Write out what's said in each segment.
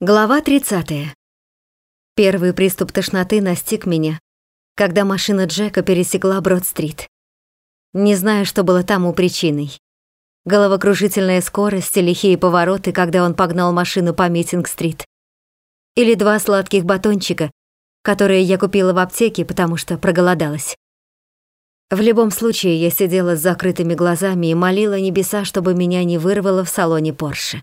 Глава 30. Первый приступ тошноты настиг меня, когда машина Джека пересекла Брод-стрит. Не знаю, что было тому причиной. Головокружительная скорость лихие повороты, когда он погнал машину по Митинг-стрит. Или два сладких батончика, которые я купила в аптеке, потому что проголодалась. В любом случае, я сидела с закрытыми глазами и молила небеса, чтобы меня не вырвало в салоне Порше.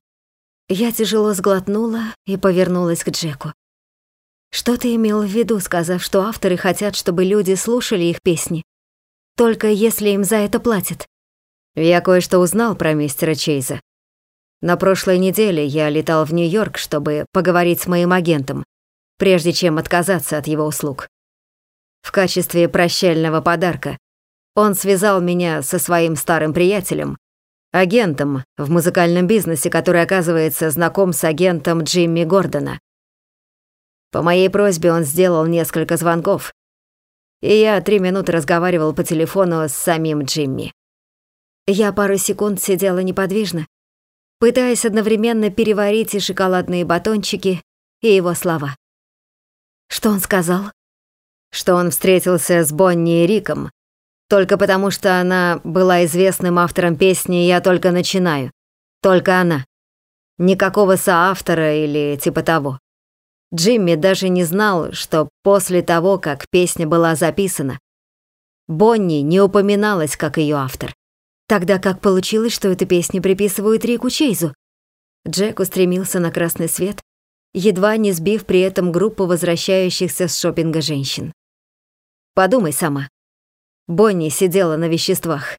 Я тяжело сглотнула и повернулась к Джеку. Что ты имел в виду, сказав, что авторы хотят, чтобы люди слушали их песни? Только если им за это платят. Я кое-что узнал про мистера Чейза. На прошлой неделе я летал в Нью-Йорк, чтобы поговорить с моим агентом, прежде чем отказаться от его услуг. В качестве прощального подарка он связал меня со своим старым приятелем, агентом в музыкальном бизнесе, который, оказывается, знаком с агентом Джимми Гордона. По моей просьбе он сделал несколько звонков, и я три минуты разговаривал по телефону с самим Джимми. Я пару секунд сидела неподвижно, пытаясь одновременно переварить и шоколадные батончики, и его слова. Что он сказал? Что он встретился с Бонни и Риком, только потому, что она была известным автором песни «Я только начинаю». Только она. Никакого соавтора или типа того. Джимми даже не знал, что после того, как песня была записана, Бонни не упоминалась как ее автор. Тогда как получилось, что эту песню приписывают Рику Чейзу? Джек устремился на красный свет, едва не сбив при этом группу возвращающихся с шопинга женщин. Подумай сама. Бонни сидела на веществах.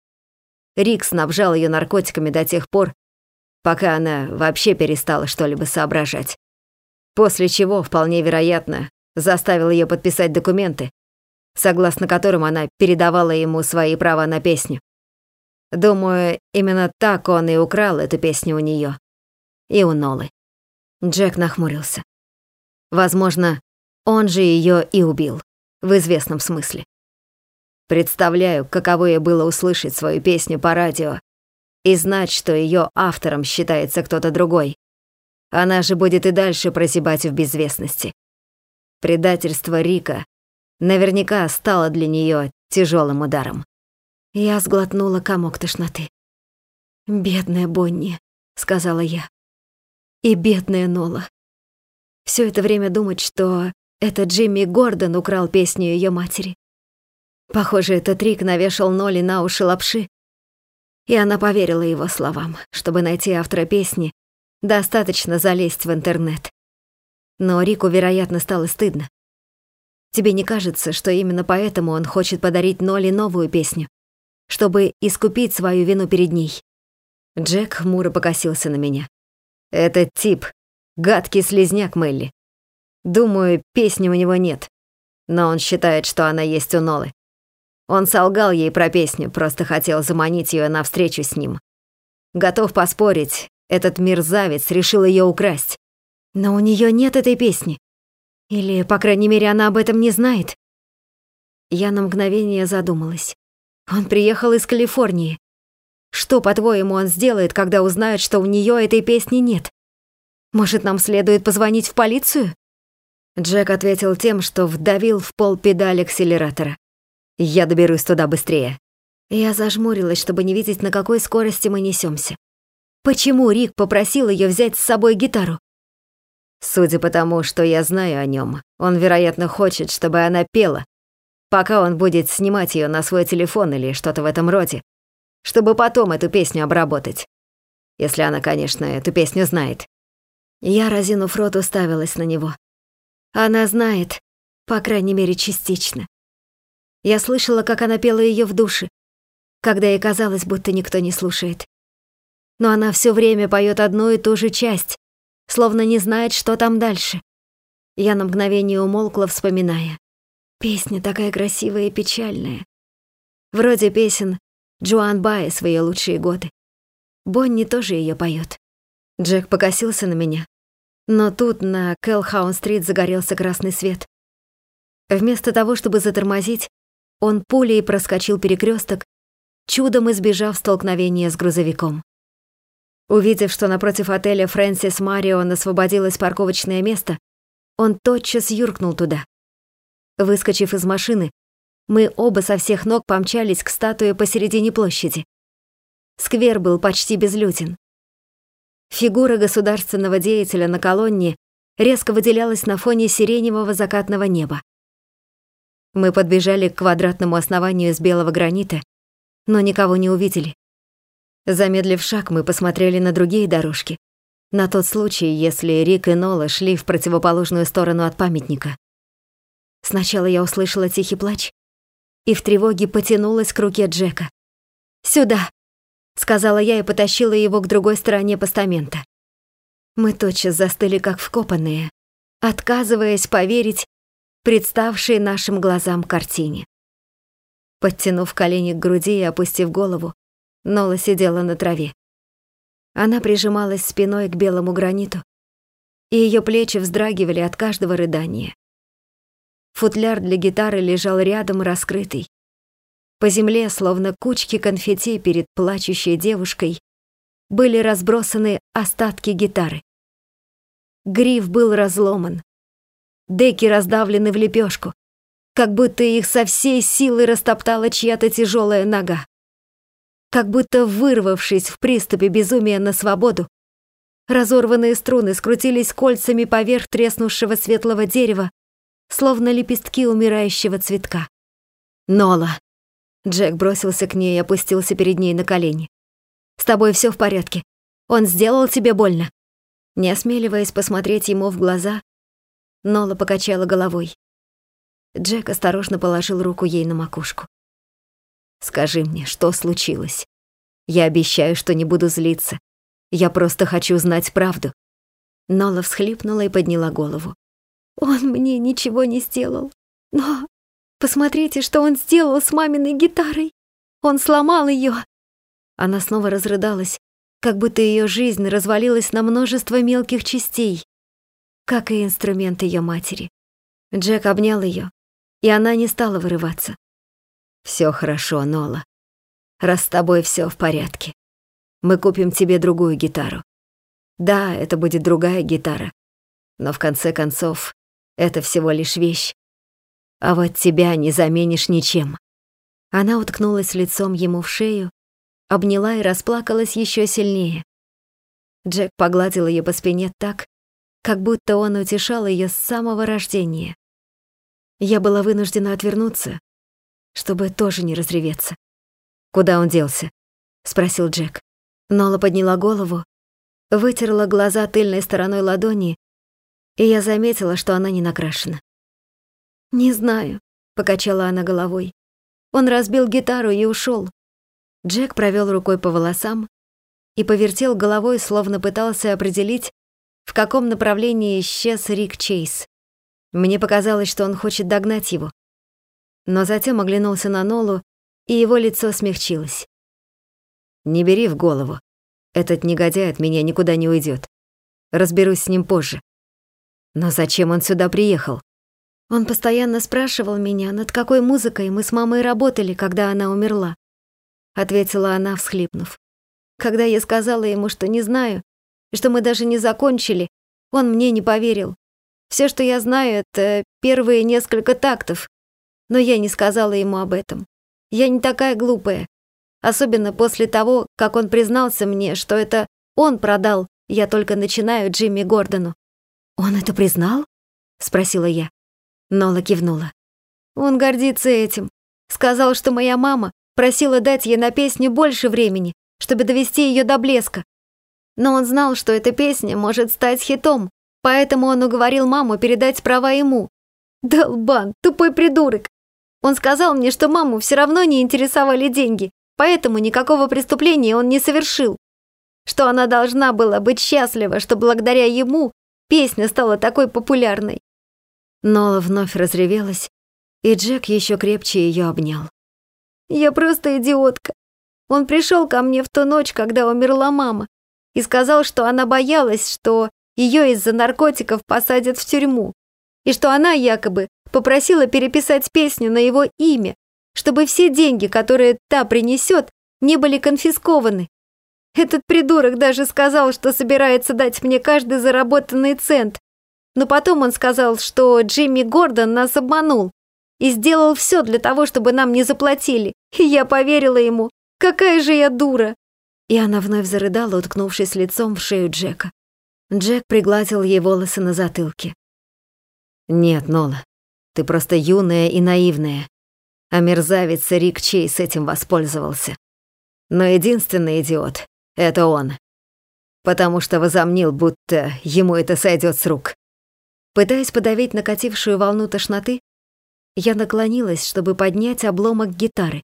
Рик снабжал ее наркотиками до тех пор, пока она вообще перестала что-либо соображать. После чего, вполне вероятно, заставил ее подписать документы, согласно которым она передавала ему свои права на песню. Думаю, именно так он и украл эту песню у нее И у Нолы. Джек нахмурился. Возможно, он же ее и убил, в известном смысле. Представляю, каково ей было услышать свою песню по радио и знать, что ее автором считается кто-то другой. Она же будет и дальше прозябать в безвестности. Предательство Рика наверняка стало для нее тяжелым ударом. Я сглотнула комок тошноты. «Бедная Бонни», — сказала я. «И бедная Нола. Все это время думать, что это Джимми Гордон украл песню ее матери. Похоже, этот Рик навешал Ноли на уши лапши, и она поверила его словам. Чтобы найти автора песни, достаточно залезть в интернет. Но Рику, вероятно, стало стыдно. Тебе не кажется, что именно поэтому он хочет подарить Ноли новую песню, чтобы искупить свою вину перед ней? Джек хмуро покосился на меня. Этот тип — гадкий слезняк Мелли. Думаю, песни у него нет, но он считает, что она есть у Нолы. Он солгал ей про песню, просто хотел заманить ее на встречу с ним. Готов поспорить, этот мерзавец решил ее украсть. Но у нее нет этой песни. Или, по крайней мере, она об этом не знает. Я на мгновение задумалась. Он приехал из Калифорнии. Что, по-твоему, он сделает, когда узнает, что у нее этой песни нет? Может, нам следует позвонить в полицию? Джек ответил тем, что вдавил в пол педаль акселератора. Я доберусь туда быстрее. Я зажмурилась, чтобы не видеть, на какой скорости мы несемся. Почему Рик попросил ее взять с собой гитару? Судя по тому, что я знаю о нем, он, вероятно, хочет, чтобы она пела, пока он будет снимать ее на свой телефон или что-то в этом роде, чтобы потом эту песню обработать. Если она, конечно, эту песню знает. Я, разинув рот, уставилась на него. Она знает, по крайней мере, частично. Я слышала, как она пела ее в душе, когда ей казалось, будто никто не слушает. Но она все время поет одну и ту же часть, словно не знает, что там дальше. Я на мгновение умолкла, вспоминая. Песня такая красивая и печальная. Вроде песен Джоан Баес в ее лучшие годы. Бонни тоже ее поет. Джек покосился на меня. Но тут на Кэлхаун-стрит загорелся красный свет. Вместо того, чтобы затормозить, он пулей проскочил перекресток, чудом избежав столкновения с грузовиком. Увидев, что напротив отеля Фрэнсис Марион освободилось парковочное место, он тотчас юркнул туда. Выскочив из машины, мы оба со всех ног помчались к статуе посередине площади. Сквер был почти безлюден. Фигура государственного деятеля на колонне резко выделялась на фоне сиреневого закатного неба. Мы подбежали к квадратному основанию из белого гранита, но никого не увидели. Замедлив шаг, мы посмотрели на другие дорожки, на тот случай, если Рик и Нола шли в противоположную сторону от памятника. Сначала я услышала тихий плач и в тревоге потянулась к руке Джека. «Сюда!» — сказала я и потащила его к другой стороне постамента. Мы тотчас застыли как вкопанные, отказываясь поверить представшей нашим глазам картине. Подтянув колени к груди и опустив голову, Нола сидела на траве. Она прижималась спиной к белому граниту, и ее плечи вздрагивали от каждого рыдания. Футляр для гитары лежал рядом раскрытый. По земле, словно кучки конфетти перед плачущей девушкой, были разбросаны остатки гитары. Гриф был разломан. Деки раздавлены в лепешку, как будто их со всей силы растоптала чья-то тяжелая нога как будто вырвавшись в приступе безумия на свободу, разорванные струны скрутились кольцами поверх треснувшего светлого дерева, словно лепестки умирающего цветка. «Нола!» Джек бросился к ней и опустился перед ней на колени. «С тобой все в порядке. Он сделал тебе больно?» Не осмеливаясь посмотреть ему в глаза, Нола покачала головой. Джек осторожно положил руку ей на макушку. Скажи мне, что случилось? Я обещаю, что не буду злиться. Я просто хочу знать правду». Нола всхлипнула и подняла голову. «Он мне ничего не сделал. Но посмотрите, что он сделал с маминой гитарой. Он сломал ее. Она снова разрыдалась, как будто ее жизнь развалилась на множество мелких частей, как и инструмент ее матери. Джек обнял ее, и она не стала вырываться. Все хорошо, Нола. Раз с тобой все в порядке. Мы купим тебе другую гитару. Да, это будет другая гитара. Но в конце концов, это всего лишь вещь. А вот тебя не заменишь ничем. Она уткнулась лицом ему в шею, обняла и расплакалась еще сильнее. Джек погладил ее по спине так, как будто он утешал ее с самого рождения. Я была вынуждена отвернуться, чтобы тоже не разреветься. «Куда он делся?» — спросил Джек. Нола подняла голову, вытерла глаза тыльной стороной ладони, и я заметила, что она не накрашена. «Не знаю», — покачала она головой. Он разбил гитару и ушел. Джек провел рукой по волосам и повертел головой, словно пытался определить, в каком направлении исчез Рик Чейз. Мне показалось, что он хочет догнать его но затем оглянулся на Нолу, и его лицо смягчилось. «Не бери в голову. Этот негодяй от меня никуда не уйдет. Разберусь с ним позже. Но зачем он сюда приехал? Он постоянно спрашивал меня, над какой музыкой мы с мамой работали, когда она умерла. Ответила она, всхлипнув. Когда я сказала ему, что не знаю, и что мы даже не закончили, он мне не поверил. Все, что я знаю, это первые несколько тактов, но я не сказала ему об этом. Я не такая глупая. Особенно после того, как он признался мне, что это он продал «Я только начинаю» Джимми Гордону. «Он это признал?» — спросила я. Нола кивнула. Он гордится этим. Сказал, что моя мама просила дать ей на песню больше времени, чтобы довести ее до блеска. Но он знал, что эта песня может стать хитом, поэтому он уговорил маму передать права ему. Долбан, тупой придурок. Он сказал мне, что маму все равно не интересовали деньги, поэтому никакого преступления он не совершил. Что она должна была быть счастлива, что благодаря ему песня стала такой популярной. Нола вновь разревелась, и Джек еще крепче ее обнял. «Я просто идиотка. Он пришел ко мне в ту ночь, когда умерла мама, и сказал, что она боялась, что ее из-за наркотиков посадят в тюрьму, и что она якобы попросила переписать песню на его имя, чтобы все деньги, которые та принесет, не были конфискованы. Этот придурок даже сказал, что собирается дать мне каждый заработанный цент. Но потом он сказал, что Джимми Гордон нас обманул и сделал все для того, чтобы нам не заплатили. И я поверила ему. Какая же я дура!» И она вновь зарыдала, уткнувшись лицом в шею Джека. Джек пригладил ей волосы на затылке. «Нет, Нола, ты просто юная и наивная. А мерзавец Рик Чейз этим воспользовался. Но единственный идиот — это он. Потому что возомнил, будто ему это сойдет с рук. Пытаясь подавить накатившую волну тошноты, я наклонилась, чтобы поднять обломок гитары.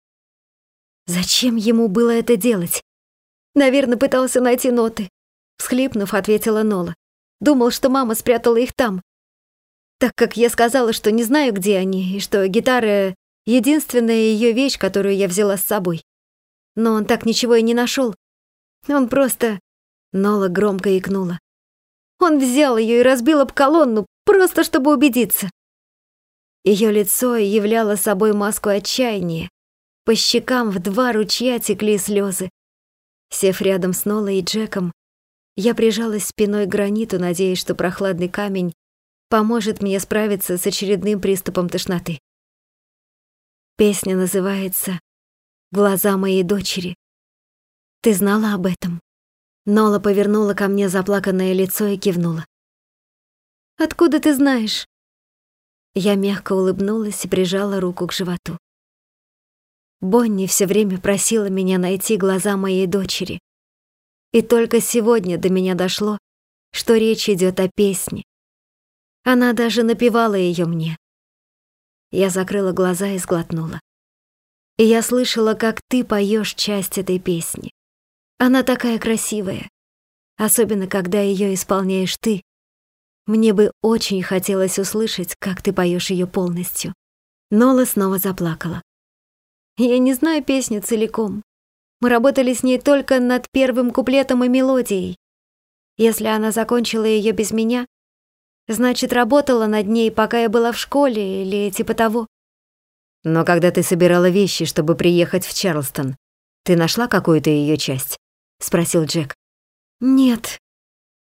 Зачем ему было это делать? Наверное, пытался найти ноты. Всхлипнув, ответила Нола. Думал, что мама спрятала их там. Так как я сказала, что не знаю, где они, и что гитара — единственная ее вещь, которую я взяла с собой. Но он так ничего и не нашел. Он просто... Нола громко икнула. Он взял ее и разбил об колонну, просто чтобы убедиться. Ее лицо являло собой маску отчаяния. По щекам в два ручья текли слезы. Сев рядом с Нолой и Джеком, я прижалась спиной к граниту, надеясь, что прохладный камень поможет мне справиться с очередным приступом тошноты. Песня называется «Глаза моей дочери». Ты знала об этом? Нола повернула ко мне заплаканное лицо и кивнула. «Откуда ты знаешь?» Я мягко улыбнулась и прижала руку к животу. Бонни все время просила меня найти глаза моей дочери. И только сегодня до меня дошло, что речь идет о песне. Она даже напевала ее мне. Я закрыла глаза и сглотнула. И я слышала, как ты поешь часть этой песни. Она такая красивая, особенно когда ее исполняешь ты, мне бы очень хотелось услышать, как ты поешь ее полностью. Нола снова заплакала. Я не знаю песню целиком. Мы работали с ней только над первым куплетом и мелодией. Если она закончила ее без меня, значит, работала над ней, пока я была в школе или типа того. Но когда ты собирала вещи, чтобы приехать в Чарлстон, ты нашла какую-то ее часть? спросил Джек. Нет,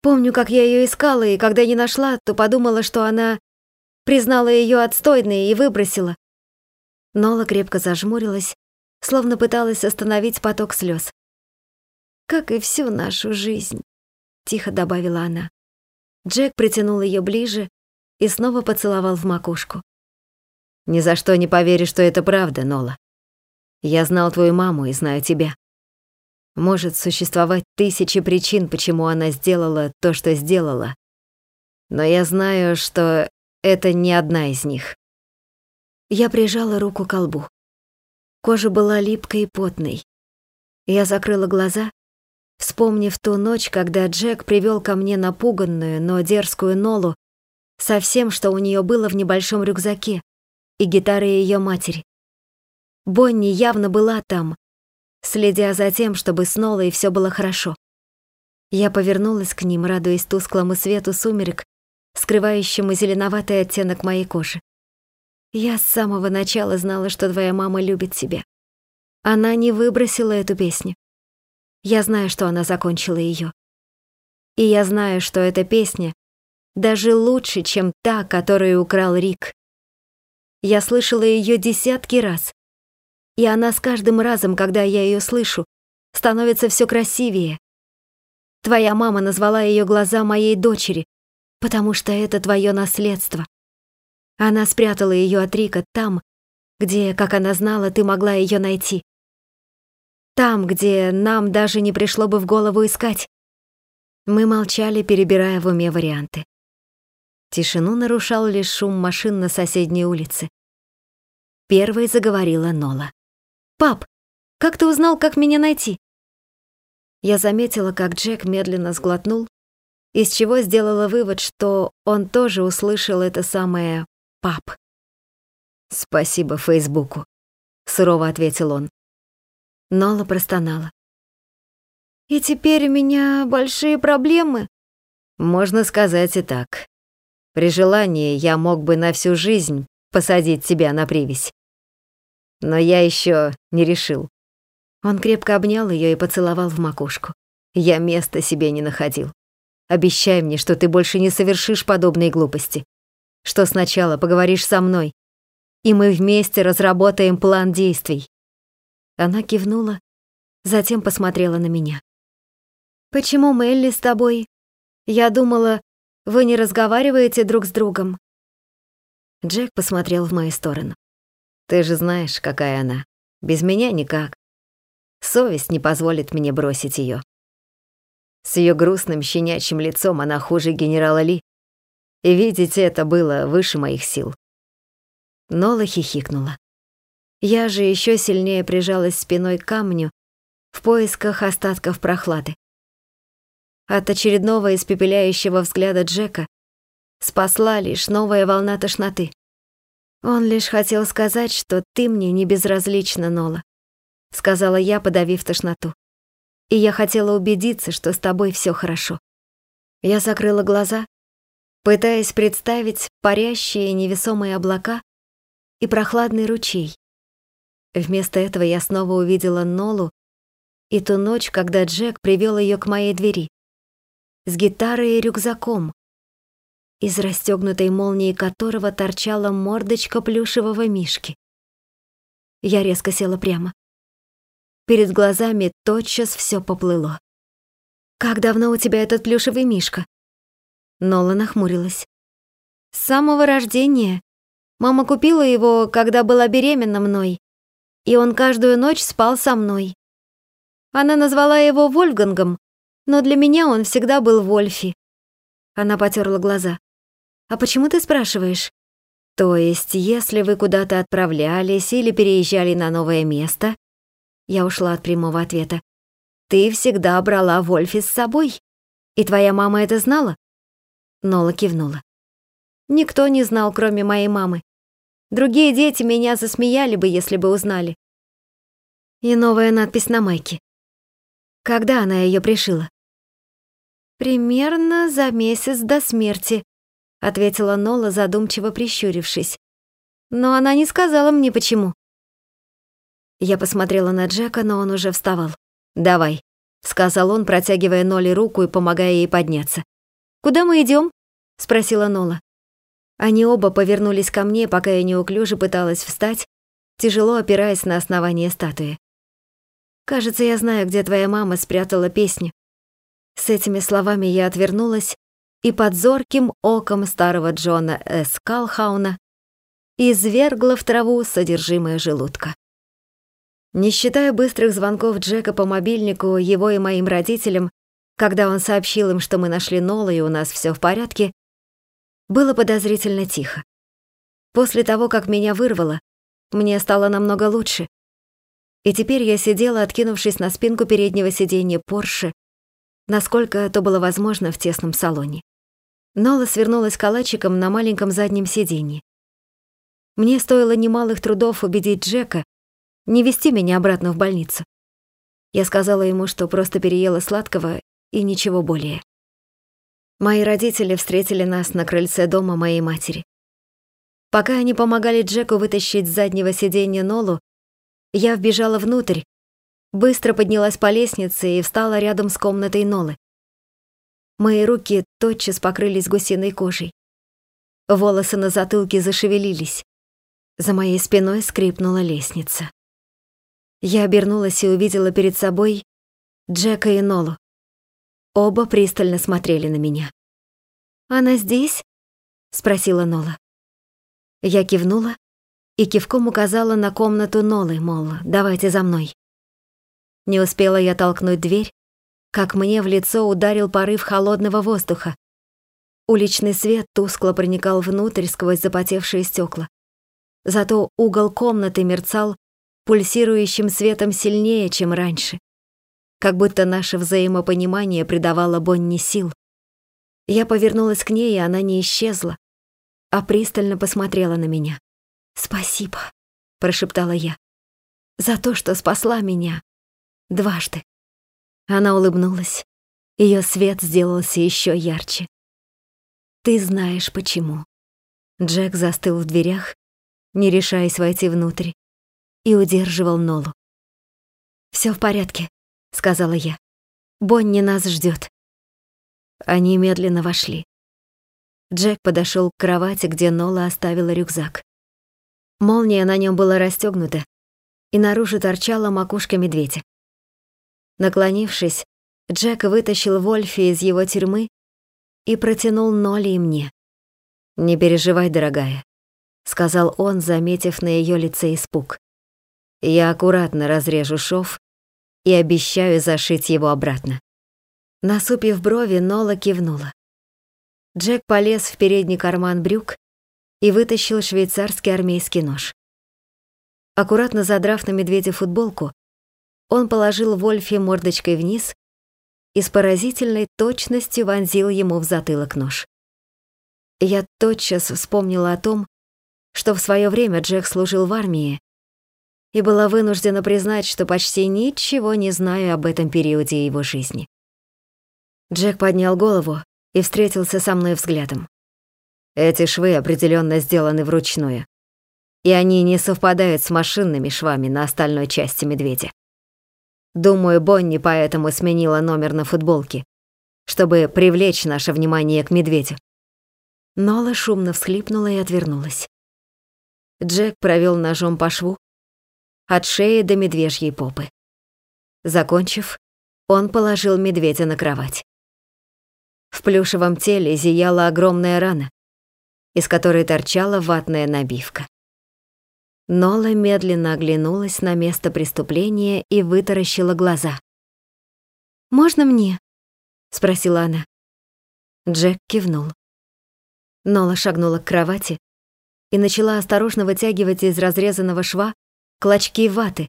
Помню, как я ее искала, и когда не нашла, то подумала, что она признала ее отстойной и выбросила. Нола крепко зажмурилась, словно пыталась остановить поток слез. «Как и всю нашу жизнь», — тихо добавила она. Джек притянул ее ближе и снова поцеловал в макушку. «Ни за что не поверишь, что это правда, Нола. Я знал твою маму и знаю тебя. Может существовать тысячи причин, почему она сделала то, что сделала. Но я знаю, что это не одна из них. Я прижала руку к колбу. Кожа была липкой и потной. Я закрыла глаза, вспомнив ту ночь, когда Джек привел ко мне напуганную, но дерзкую Нолу со всем, что у нее было в небольшом рюкзаке, и гитарой ее матери. Бонни явно была там, следя за тем, чтобы с Нолой все было хорошо. Я повернулась к ним, радуясь тусклому свету сумерек, скрывающему зеленоватый оттенок моей кожи. Я с самого начала знала, что твоя мама любит тебя. Она не выбросила эту песню. Я знаю, что она закончила ее. И я знаю, что эта песня даже лучше, чем та, которую украл Рик. Я слышала ее десятки раз, и она с каждым разом, когда я ее слышу, становится все красивее. Твоя мама назвала ее глаза моей дочери, потому что это твое наследство. Она спрятала ее от Рика там, где, как она знала, ты могла ее найти. Там, где нам даже не пришло бы в голову искать. Мы молчали, перебирая в уме варианты. Тишину нарушал лишь шум машин на соседней улице. Первой заговорила Нола. «Пап, как ты узнал, как меня найти?» Я заметила, как Джек медленно сглотнул, из чего сделала вывод, что он тоже услышал это самое «пап». «Спасибо Фейсбуку», — сурово ответил он. Нола простонала. «И теперь у меня большие проблемы?» «Можно сказать и так. При желании я мог бы на всю жизнь посадить тебя на привязь но я еще не решил». Он крепко обнял ее и поцеловал в макушку. Я места себе не находил. Обещай мне, что ты больше не совершишь подобные глупости. Что сначала поговоришь со мной, и мы вместе разработаем план действий. Она кивнула, затем посмотрела на меня. Почему Мелли с тобой? Я думала, вы не разговариваете друг с другом. Джек посмотрел в мою сторону. Ты же знаешь, какая она. Без меня никак. Совесть не позволит мне бросить ее. С ее грустным щенячьим лицом она хуже генерала Ли. И видеть это было выше моих сил. Нола хихикнула. Я же еще сильнее прижалась спиной к камню в поисках остатков прохлады. От очередного испепеляющего взгляда Джека спасла лишь новая волна тошноты. Он лишь хотел сказать, что ты мне не безразлична, Нола, сказала я, подавив тошноту и я хотела убедиться, что с тобой все хорошо. Я закрыла глаза, пытаясь представить парящие невесомые облака и прохладный ручей. Вместо этого я снова увидела Нолу и ту ночь, когда Джек привел ее к моей двери с гитарой и рюкзаком, из расстегнутой молнии которого торчала мордочка плюшевого мишки. Я резко села прямо. Перед глазами тотчас все поплыло. «Как давно у тебя этот плюшевый мишка?» Нола нахмурилась. «С самого рождения. Мама купила его, когда была беременна мной, и он каждую ночь спал со мной. Она назвала его Вольфгангом, но для меня он всегда был Вольфи». Она потерла глаза. «А почему ты спрашиваешь?» «То есть, если вы куда-то отправлялись или переезжали на новое место, я ушла от прямого ответа. «Ты всегда брала Вольфи с собой. И твоя мама это знала?» Нола кивнула. «Никто не знал, кроме моей мамы. Другие дети меня засмеяли бы, если бы узнали». И новая надпись на майке. Когда она ее пришила? «Примерно за месяц до смерти», — ответила Нола, задумчиво прищурившись. «Но она не сказала мне, почему». Я посмотрела на Джека, но он уже вставал. «Давай», — сказал он, протягивая Ноле руку и помогая ей подняться. «Куда мы идем? спросила Нола. Они оба повернулись ко мне, пока я неуклюже пыталась встать, тяжело опираясь на основание статуи. «Кажется, я знаю, где твоя мама спрятала песню». С этими словами я отвернулась и под зорким оком старого Джона С. Калхауна извергла в траву содержимое желудка. Не считая быстрых звонков Джека по мобильнику его и моим родителям, когда он сообщил им, что мы нашли Нола и у нас все в порядке, было подозрительно тихо. После того, как меня вырвало, мне стало намного лучше. И теперь я сидела, откинувшись на спинку переднего сиденья Порше, насколько это было возможно в тесном салоне. Нола свернулась калачиком на маленьком заднем сиденье. Мне стоило немалых трудов убедить Джека, не вести меня обратно в больницу. Я сказала ему, что просто переела сладкого и ничего более. Мои родители встретили нас на крыльце дома моей матери. Пока они помогали Джеку вытащить с заднего сиденья Нолу, я вбежала внутрь, быстро поднялась по лестнице и встала рядом с комнатой Нолы. Мои руки тотчас покрылись гусиной кожей. Волосы на затылке зашевелились. За моей спиной скрипнула лестница. Я обернулась и увидела перед собой Джека и Нолу. Оба пристально смотрели на меня. «Она здесь?» — спросила Нола. Я кивнула и кивком указала на комнату Нолы, мол, давайте за мной. Не успела я толкнуть дверь, как мне в лицо ударил порыв холодного воздуха. Уличный свет тускло проникал внутрь сквозь запотевшие стекла. Зато угол комнаты мерцал пульсирующим светом сильнее, чем раньше. Как будто наше взаимопонимание придавало Бонни сил. Я повернулась к ней, и она не исчезла, а пристально посмотрела на меня. «Спасибо», — прошептала я, — «за то, что спасла меня. Дважды». Она улыбнулась. Ее свет сделался еще ярче. «Ты знаешь, почему». Джек застыл в дверях, не решаясь войти внутрь и удерживал Нолу. Все в порядке», — сказала я. Бонни нас ждет. Они медленно вошли. Джек подошел к кровати, где Нола оставила рюкзак. Молния на нем была расстегнута, и наружу торчала макушка медведя. Наклонившись, Джек вытащил Вольфи из его тюрьмы и протянул Ноле и мне. «Не переживай, дорогая», — сказал он, заметив на ее лице испуг. «Я аккуратно разрежу шов и обещаю зашить его обратно». Насупив брови, Нола кивнула. Джек полез в передний карман брюк и вытащил швейцарский армейский нож. Аккуратно задрав на медведя футболку, он положил Вольфе мордочкой вниз и с поразительной точностью вонзил ему в затылок нож. Я тотчас вспомнила о том, что в свое время Джек служил в армии, и была вынуждена признать, что почти ничего не знаю об этом периоде его жизни. Джек поднял голову и встретился со мной взглядом. Эти швы определенно сделаны вручную, и они не совпадают с машинными швами на остальной части медведя. Думаю, Бонни поэтому сменила номер на футболке, чтобы привлечь наше внимание к медведю. Нола шумно всхлипнула и отвернулась. Джек провел ножом по шву, от шеи до медвежьей попы. Закончив, он положил медведя на кровать. В плюшевом теле зияла огромная рана, из которой торчала ватная набивка. Нола медленно оглянулась на место преступления и вытаращила глаза. «Можно мне?» — спросила она. Джек кивнул. Нола шагнула к кровати и начала осторожно вытягивать из разрезанного шва клочки ваты,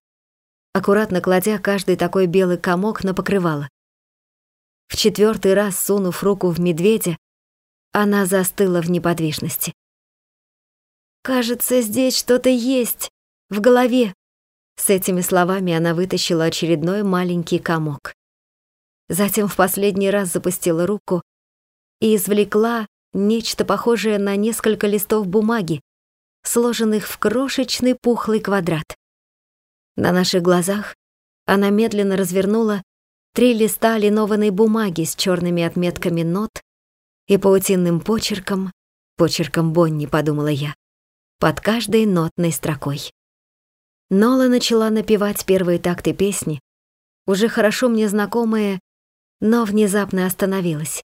аккуратно кладя каждый такой белый комок на покрывало. В четвертый раз, сунув руку в медведя, она застыла в неподвижности. «Кажется, здесь что-то есть, в голове». С этими словами она вытащила очередной маленький комок. Затем в последний раз запустила руку и извлекла нечто похожее на несколько листов бумаги, сложенных в крошечный пухлый квадрат. На наших глазах она медленно развернула три листа линованной бумаги с черными отметками нот и паутинным почерком, почерком Бонни, подумала я, под каждой нотной строкой. Нола начала напевать первые такты песни, уже хорошо мне знакомые, но внезапно остановилась.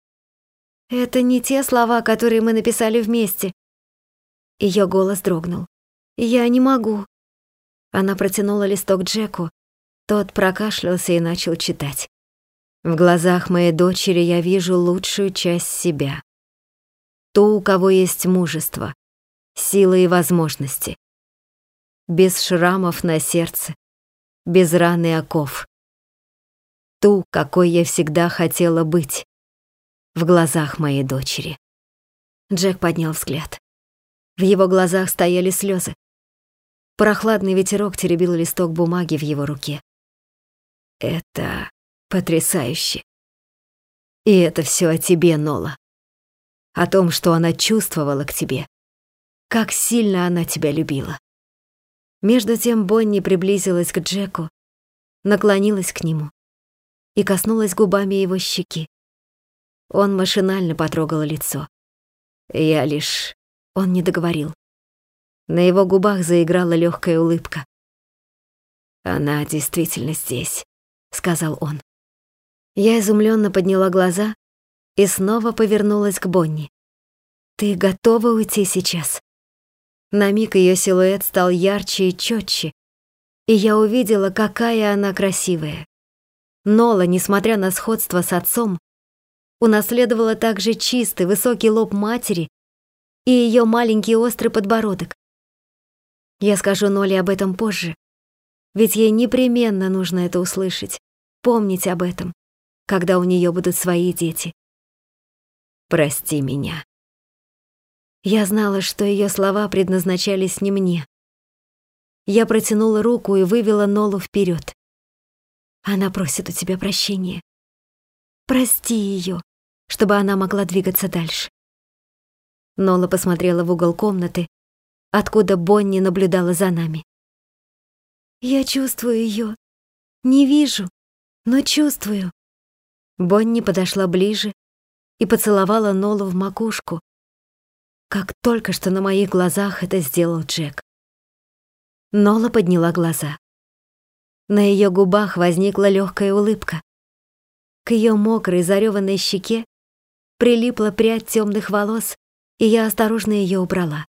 Это не те слова, которые мы написали вместе. Ее голос дрогнул. Я не могу. Она протянула листок Джеку. Тот прокашлялся и начал читать. В глазах моей дочери я вижу лучшую часть себя. Ту, у кого есть мужество, силы и возможности. Без шрамов на сердце, без раны и оков. Ту, какой я всегда хотела быть в глазах моей дочери. Джек поднял взгляд. В его глазах стояли слезы. Прохладный ветерок теребил листок бумаги в его руке. Это потрясающе. И это все о тебе, Нола. О том, что она чувствовала к тебе. Как сильно она тебя любила. Между тем Бонни приблизилась к Джеку, наклонилась к нему и коснулась губами его щеки. Он машинально потрогал лицо. Я лишь... Он не договорил. На его губах заиграла легкая улыбка. «Она действительно здесь», — сказал он. Я изумленно подняла глаза и снова повернулась к Бонни. «Ты готова уйти сейчас?» На миг ее силуэт стал ярче и четче, и я увидела, какая она красивая. Нола, несмотря на сходство с отцом, унаследовала также чистый высокий лоб матери и ее маленький острый подбородок. Я скажу Ноле об этом позже, ведь ей непременно нужно это услышать, помнить об этом, когда у нее будут свои дети. Прости меня. Я знала, что ее слова предназначались не мне. Я протянула руку и вывела Нолу вперед. Она просит у тебя прощения. Прости ее, чтобы она могла двигаться дальше. Нола посмотрела в угол комнаты, откуда Бонни наблюдала за нами. Я чувствую ее. Не вижу, но чувствую. Бонни подошла ближе и поцеловала Нолу в макушку, как только что на моих глазах это сделал Джек. Нола подняла глаза. На ее губах возникла легкая улыбка. К ее мокрой, зареванной щеке прилипла прядь темных волос, и я осторожно ее убрала.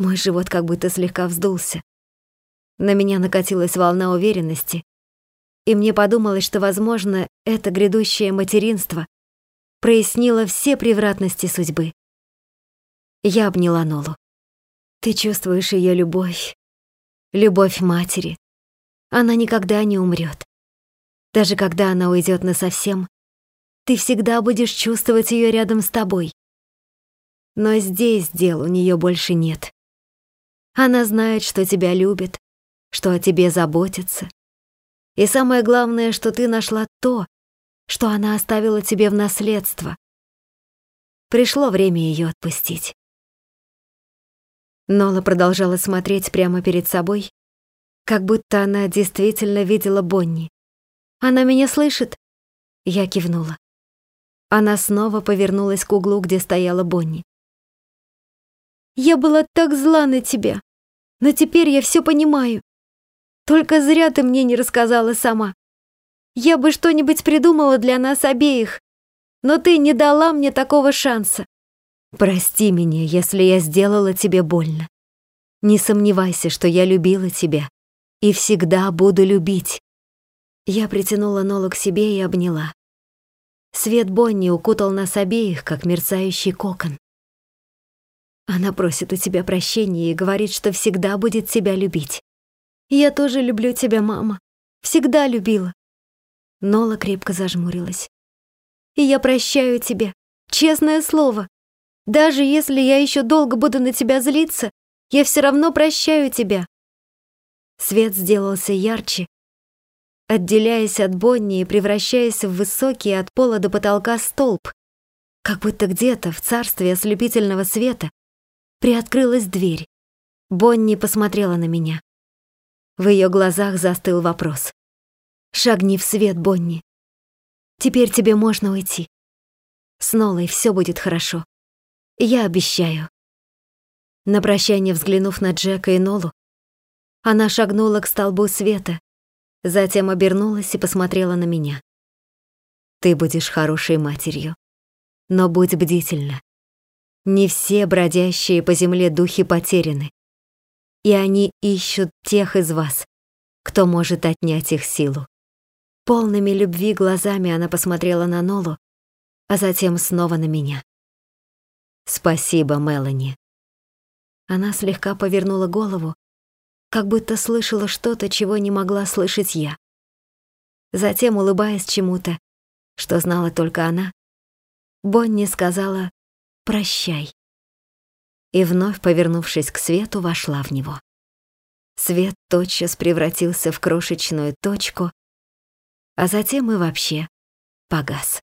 Мой живот как будто слегка вздулся. На меня накатилась волна уверенности, и мне подумалось, что, возможно, это грядущее материнство прояснило все превратности судьбы. Я обняла Нолу. Ты чувствуешь ее любовь, любовь матери. Она никогда не умрет. Даже когда она уйдет насовсем, ты всегда будешь чувствовать ее рядом с тобой. Но здесь дел у нее больше нет. Она знает, что тебя любит, что о тебе заботится. И самое главное, что ты нашла то, что она оставила тебе в наследство. Пришло время ее отпустить. Нола продолжала смотреть прямо перед собой, как будто она действительно видела Бонни. «Она меня слышит?» Я кивнула. Она снова повернулась к углу, где стояла Бонни. «Я была так зла на тебя, но теперь я все понимаю. Только зря ты мне не рассказала сама. Я бы что-нибудь придумала для нас обеих, но ты не дала мне такого шанса. Прости меня, если я сделала тебе больно. Не сомневайся, что я любила тебя и всегда буду любить. Я притянула Нолу к себе и обняла. Свет Бонни укутал нас обеих, как мерцающий кокон. Она просит у тебя прощения и говорит, что всегда будет тебя любить. Я тоже люблю тебя, мама. Всегда любила. Нола крепко зажмурилась. И я прощаю тебя, честное слово. Даже если я еще долго буду на тебя злиться, я все равно прощаю тебя. Свет сделался ярче, отделяясь от Бонни и превращаясь в высокий от пола до потолка столб, как будто где-то в царстве ослепительного света приоткрылась дверь. Бонни посмотрела на меня. В ее глазах застыл вопрос. «Шагни в свет, Бонни. Теперь тебе можно уйти. С Нолой все будет хорошо. Я обещаю». На прощание взглянув на Джека и Нолу, она шагнула к столбу света, затем обернулась и посмотрела на меня. «Ты будешь хорошей матерью, но будь бдительна. Не все бродящие по земле духи потеряны, и они ищут тех из вас, кто может отнять их силу. Полными любви глазами она посмотрела на Нолу, а затем снова на меня. «Спасибо, Мелани». Она слегка повернула голову, как будто слышала что-то, чего не могла слышать я. Затем, улыбаясь чему-то, что знала только она, Бонни сказала прощай». И вновь, повернувшись к свету, вошла в него. Свет тотчас превратился в крошечную точку, а затем и вообще погас.